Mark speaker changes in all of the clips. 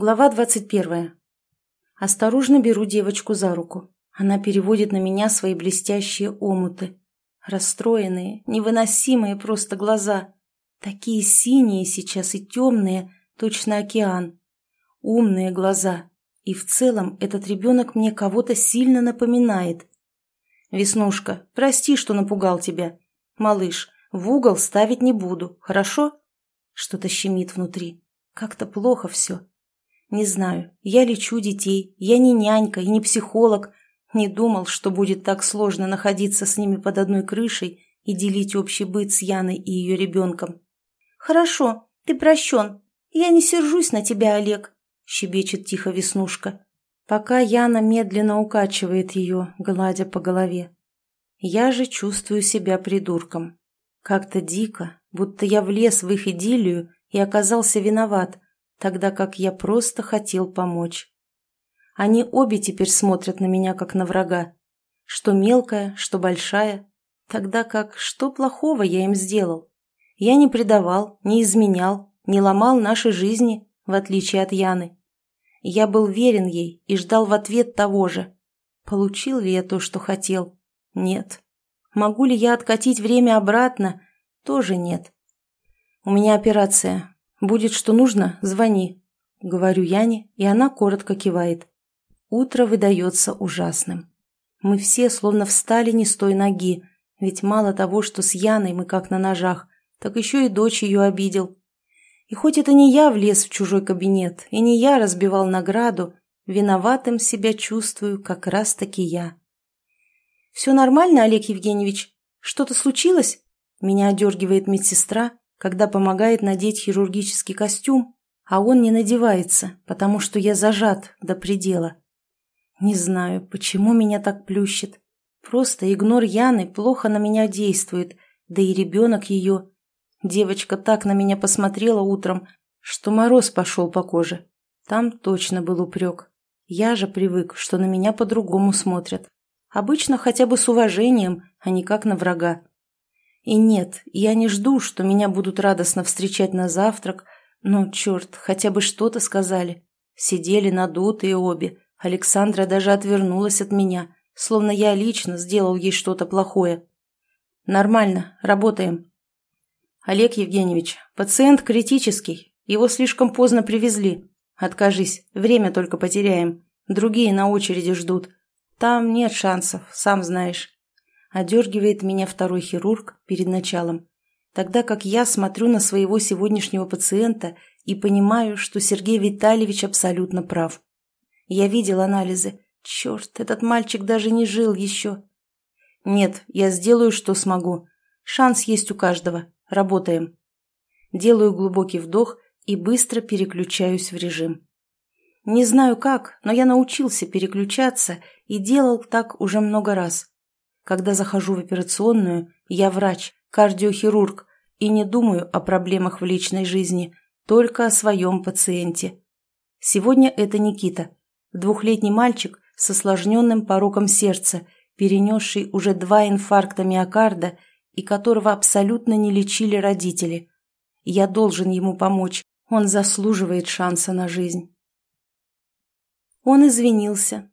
Speaker 1: Глава двадцать первая. Осторожно беру девочку за руку. Она переводит на меня свои блестящие омуты. Расстроенные, невыносимые просто глаза. Такие синие сейчас и темные, точно океан. Умные глаза. И в целом этот ребенок мне кого-то сильно напоминает. «Веснушка, прости, что напугал тебя. Малыш, в угол ставить не буду, хорошо?» Что-то щемит внутри. Как-то плохо все. Не знаю, я лечу детей, я не нянька и не психолог. Не думал, что будет так сложно находиться с ними под одной крышей и делить общий быт с Яной и ее ребенком. «Хорошо, ты прощен. Я не сержусь на тебя, Олег», — щебечет тихо Веснушка, пока Яна медленно укачивает ее, гладя по голове. Я же чувствую себя придурком. Как-то дико, будто я влез в их идиллию и оказался виноват, тогда как я просто хотел помочь. Они обе теперь смотрят на меня, как на врага. Что мелкая, что большая. Тогда как что плохого я им сделал? Я не предавал, не изменял, не ломал нашей жизни, в отличие от Яны. Я был верен ей и ждал в ответ того же. Получил ли я то, что хотел? Нет. Могу ли я откатить время обратно? Тоже нет. У меня операция, «Будет что нужно, звони», — говорю Яне, и она коротко кивает. Утро выдается ужасным. Мы все словно встали не с той ноги, ведь мало того, что с Яной мы как на ножах, так еще и дочь ее обидел. И хоть это не я влез в чужой кабинет, и не я разбивал награду, виноватым себя чувствую как раз-таки я. «Все нормально, Олег Евгеньевич? Что-то случилось?» Меня одергивает медсестра, когда помогает надеть хирургический костюм, а он не надевается, потому что я зажат до предела. Не знаю, почему меня так плющит. Просто игнор Яны плохо на меня действует, да и ребенок ее. Девочка так на меня посмотрела утром, что мороз пошел по коже. Там точно был упрек. Я же привык, что на меня по-другому смотрят. Обычно хотя бы с уважением, а не как на врага. И нет, я не жду, что меня будут радостно встречать на завтрак, но, черт, хотя бы что-то сказали. Сидели надутые обе. Александра даже отвернулась от меня, словно я лично сделал ей что-то плохое. Нормально, работаем. Олег Евгеньевич, пациент критический. Его слишком поздно привезли. Откажись, время только потеряем. Другие на очереди ждут. Там нет шансов, сам знаешь. Одергивает меня второй хирург перед началом, тогда как я смотрю на своего сегодняшнего пациента и понимаю, что Сергей Витальевич абсолютно прав. Я видел анализы. Черт, этот мальчик даже не жил еще. Нет, я сделаю, что смогу. Шанс есть у каждого. Работаем. Делаю глубокий вдох и быстро переключаюсь в режим. Не знаю как, но я научился переключаться и делал так уже много раз. Когда захожу в операционную, я врач, кардиохирург и не думаю о проблемах в личной жизни, только о своем пациенте. Сегодня это Никита, двухлетний мальчик с осложненным пороком сердца, перенесший уже два инфаркта миокарда и которого абсолютно не лечили родители. Я должен ему помочь, он заслуживает шанса на жизнь. Он извинился,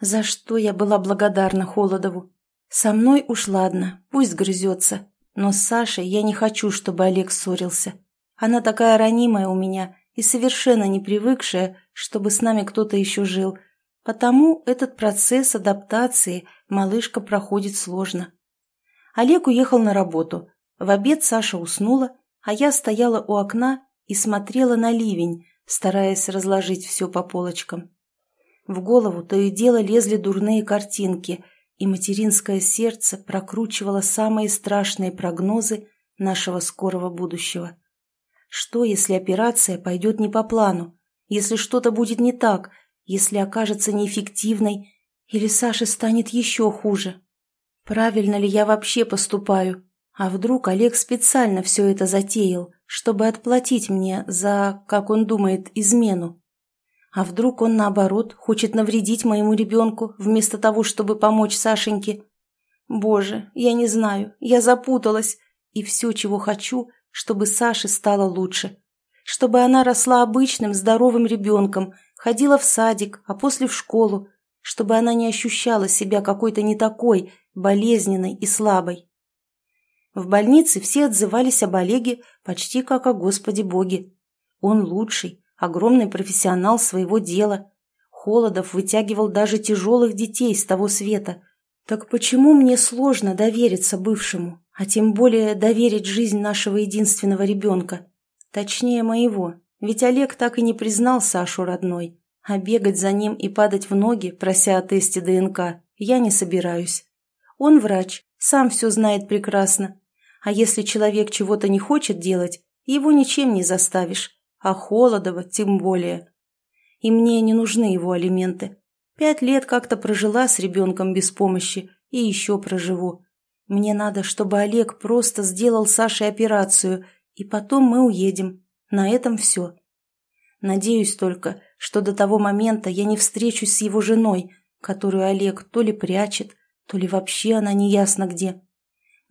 Speaker 1: за что я была благодарна Холодову. Со мной уж ладно, пусть грызется. Но с Сашей я не хочу, чтобы Олег ссорился. Она такая ранимая у меня и совершенно не привыкшая, чтобы с нами кто-то еще жил. Потому этот процесс адаптации малышка проходит сложно. Олег уехал на работу. В обед Саша уснула, а я стояла у окна и смотрела на ливень, стараясь разложить все по полочкам. В голову то и дело лезли дурные картинки – и материнское сердце прокручивало самые страшные прогнозы нашего скорого будущего. Что, если операция пойдет не по плану, если что-то будет не так, если окажется неэффективной, или Саше станет еще хуже? Правильно ли я вообще поступаю? А вдруг Олег специально все это затеял, чтобы отплатить мне за, как он думает, измену? А вдруг он, наоборот, хочет навредить моему ребенку, вместо того, чтобы помочь Сашеньке? Боже, я не знаю, я запуталась. И все, чего хочу, чтобы Саше стало лучше. чтобы она росла обычным здоровым ребенком, ходила в садик, а после в школу, чтобы она не ощущала себя какой-то не такой, болезненной и слабой. В больнице все отзывались об Олеге почти как о Господе Боге. Он лучший, огромный профессионал своего дела. Холодов вытягивал даже тяжелых детей с того света. Так почему мне сложно довериться бывшему, а тем более доверить жизнь нашего единственного ребенка? Точнее, моего, ведь Олег так и не признал Сашу родной. А бегать за ним и падать в ноги, прося о тесте ДНК, я не собираюсь. Он врач, сам все знает прекрасно. А если человек чего-то не хочет делать, его ничем не заставишь, а Холодова тем более. И мне не нужны его алименты. Пять лет как-то прожила с ребенком без помощи и еще проживу. Мне надо, чтобы Олег просто сделал Саше операцию, и потом мы уедем. На этом все. Надеюсь только, что до того момента я не встречусь с его женой, которую Олег то ли прячет, то ли вообще она не ясно где.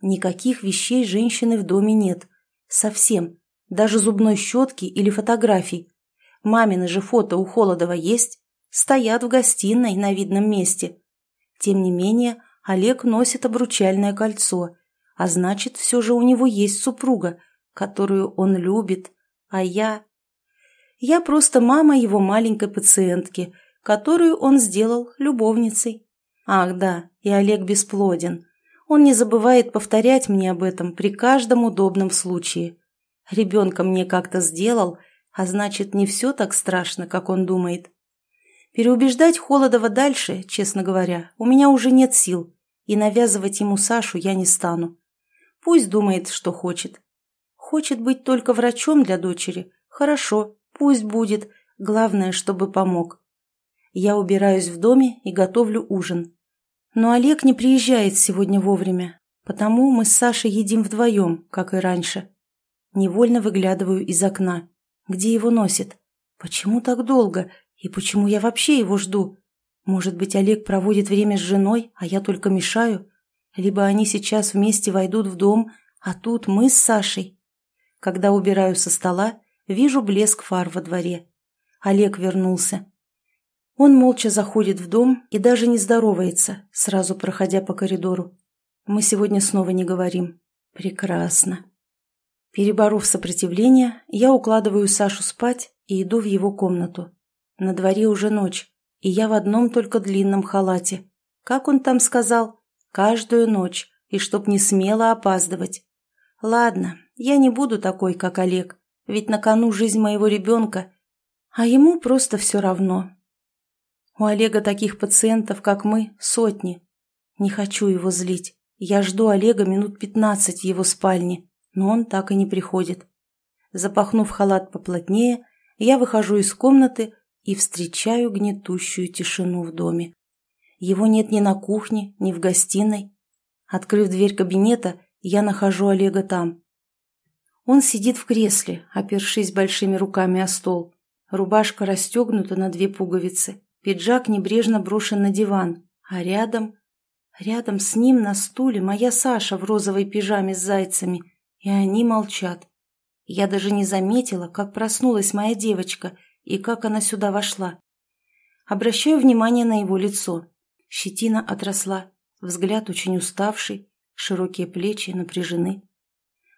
Speaker 1: Никаких вещей женщины в доме нет. Совсем. Даже зубной щетки или фотографий. Мамины же фото у Холодова есть. Стоят в гостиной на видном месте. Тем не менее, Олег носит обручальное кольцо, а значит, все же у него есть супруга, которую он любит, а я... Я просто мама его маленькой пациентки, которую он сделал любовницей. Ах да, и Олег бесплоден. Он не забывает повторять мне об этом при каждом удобном случае. Ребенка мне как-то сделал, а значит, не все так страшно, как он думает. Переубеждать Холодова дальше, честно говоря, у меня уже нет сил, и навязывать ему Сашу я не стану. Пусть думает, что хочет. Хочет быть только врачом для дочери. Хорошо, пусть будет. Главное, чтобы помог. Я убираюсь в доме и готовлю ужин. Но Олег не приезжает сегодня вовремя, потому мы с Сашей едим вдвоем, как и раньше. Невольно выглядываю из окна. Где его носит? Почему так долго? И почему я вообще его жду? Может быть, Олег проводит время с женой, а я только мешаю? Либо они сейчас вместе войдут в дом, а тут мы с Сашей. Когда убираю со стола, вижу блеск фар во дворе. Олег вернулся. Он молча заходит в дом и даже не здоровается, сразу проходя по коридору. Мы сегодня снова не говорим. Прекрасно. Переборов сопротивление, я укладываю Сашу спать и иду в его комнату. На дворе уже ночь, и я в одном только длинном халате. Как он там сказал? Каждую ночь, и чтоб не смело опаздывать. Ладно, я не буду такой, как Олег, ведь на кону жизнь моего ребенка, а ему просто все равно, у Олега таких пациентов, как мы, сотни. Не хочу его злить. Я жду Олега минут пятнадцать в его спальне, но он так и не приходит. Запахнув халат поплотнее, я выхожу из комнаты и встречаю гнетущую тишину в доме. Его нет ни на кухне, ни в гостиной. Открыв дверь кабинета, я нахожу Олега там. Он сидит в кресле, опершись большими руками о стол. Рубашка расстегнута на две пуговицы. Пиджак небрежно брошен на диван, а рядом... Рядом с ним на стуле моя Саша в розовой пижаме с зайцами, и они молчат. Я даже не заметила, как проснулась моя девочка и как она сюда вошла. Обращаю внимание на его лицо. Щетина отросла, взгляд очень уставший, широкие плечи напряжены.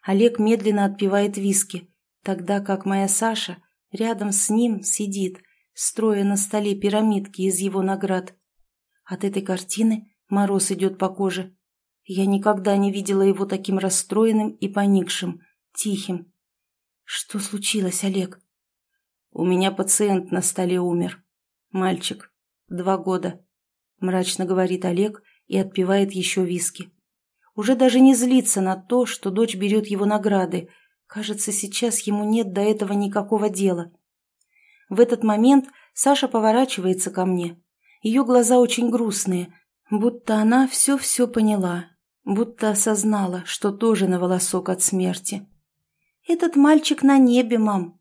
Speaker 1: Олег медленно отпивает виски, тогда как моя Саша рядом с ним сидит – строя на столе пирамидки из его наград. От этой картины мороз идет по коже. Я никогда не видела его таким расстроенным и поникшим, тихим. Что случилось, Олег? У меня пациент на столе умер. Мальчик. Два года. Мрачно говорит Олег и отпивает еще виски. Уже даже не злится на то, что дочь берет его награды. Кажется, сейчас ему нет до этого никакого дела. В этот момент Саша поворачивается ко мне. Ее глаза очень грустные, будто она все-все поняла, будто осознала, что тоже на волосок от смерти. «Этот мальчик на небе, мам!»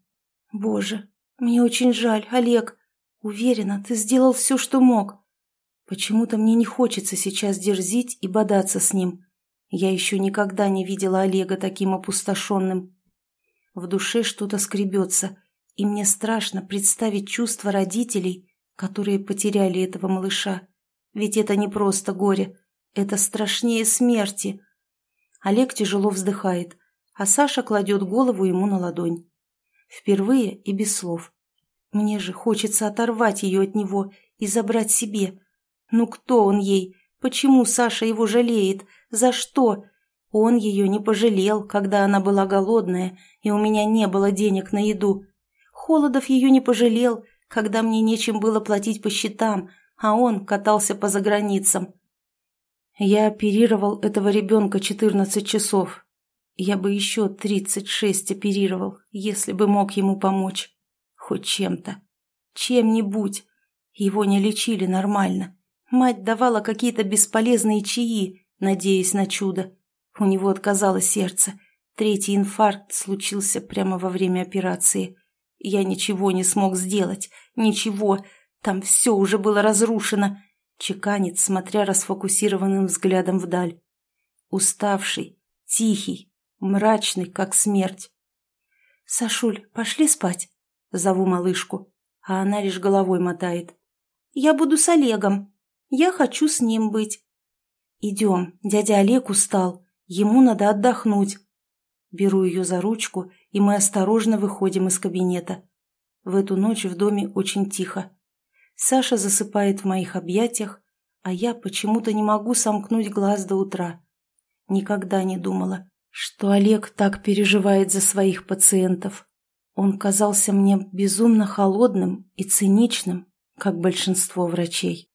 Speaker 1: «Боже, мне очень жаль, Олег. Уверена, ты сделал все, что мог. Почему-то мне не хочется сейчас дерзить и бодаться с ним. Я еще никогда не видела Олега таким опустошенным. В душе что-то скребется, и мне страшно представить чувства родителей, которые потеряли этого малыша. Ведь это не просто горе, это страшнее смерти. Олег тяжело вздыхает, а Саша кладет голову ему на ладонь. Впервые и без слов. Мне же хочется оторвать ее от него и забрать себе. Ну кто он ей? Почему Саша его жалеет? За что? Он ее не пожалел, когда она была голодная, и у меня не было денег на еду. Холодов ее не пожалел, когда мне нечем было платить по счетам, а он катался по заграницам. Я оперировал этого ребенка 14 часов. Я бы еще 36 оперировал, если бы мог ему помочь. Хоть чем-то. Чем-нибудь. Его не лечили нормально. Мать давала какие-то бесполезные чаи, надеясь на чудо. У него отказало сердце. Третий инфаркт случился прямо во время операции. Я ничего не смог сделать. Ничего. Там все уже было разрушено. Чеканит, смотря расфокусированным взглядом вдаль. Уставший, тихий, мрачный, как смерть. «Сашуль, пошли спать?» Зову малышку, а она лишь головой мотает. «Я буду с Олегом. Я хочу с ним быть». «Идем, дядя Олег устал. Ему надо отдохнуть». Беру ее за ручку, и мы осторожно выходим из кабинета. В эту ночь в доме очень тихо. Саша засыпает в моих объятиях, а я почему-то не могу сомкнуть глаз до утра. Никогда не думала, что Олег так переживает за своих пациентов. Он казался мне безумно холодным и циничным, как большинство врачей.